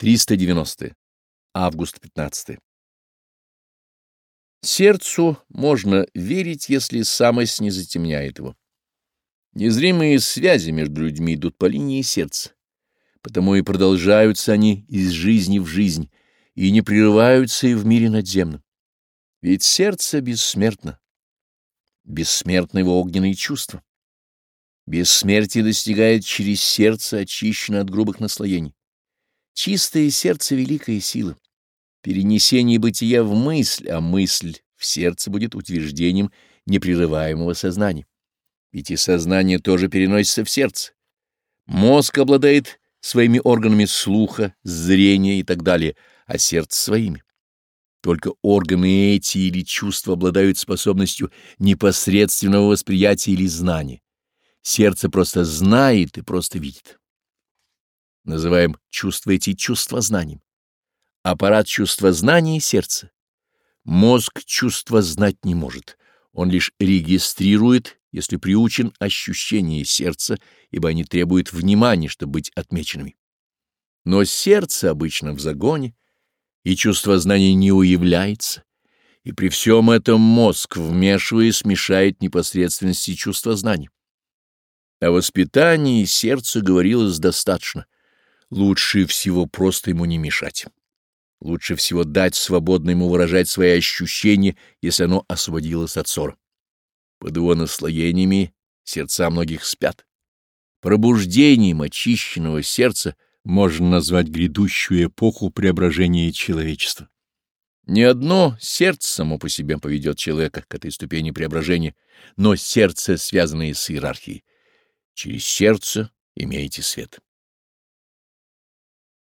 390. Август 15. Сердцу можно верить, если самость не затемняет его. Незримые связи между людьми идут по линии сердца, потому и продолжаются они из жизни в жизнь, и не прерываются и в мире надземном. Ведь сердце бессмертно. Бессмертны его огненные чувства. Бессмертие достигает через сердце, очищенное от грубых наслоений чистое сердце — великая сила. Перенесение бытия в мысль, а мысль в сердце будет утверждением непрерываемого сознания. Ведь и сознание тоже переносится в сердце. Мозг обладает своими органами слуха, зрения и так далее, а сердце — своими. Только органы эти или чувства обладают способностью непосредственного восприятия или знания. Сердце просто знает и просто видит называем чувства эти чувства знанием. Аппарат чувства знания — сердце. Мозг чувства знать не может, он лишь регистрирует, если приучен ощущение сердца, ибо они требуют внимания, чтобы быть отмеченными. Но сердце обычно в загоне, и чувство знания не уявляется, и при всем этом мозг, вмешиваясь, мешает непосредственности чувства знаний. О воспитании сердца говорилось достаточно — лучше всего просто ему не мешать. Лучше всего дать свободно ему выражать свои ощущения, если оно освободилось от ссор. Под его наслоениями сердца многих спят. Пробуждением очищенного сердца можно назвать грядущую эпоху преображения человечества. Не одно сердце само по себе поведет человека к этой ступени преображения, но сердце, связанное с иерархией. Через сердце имеете свет.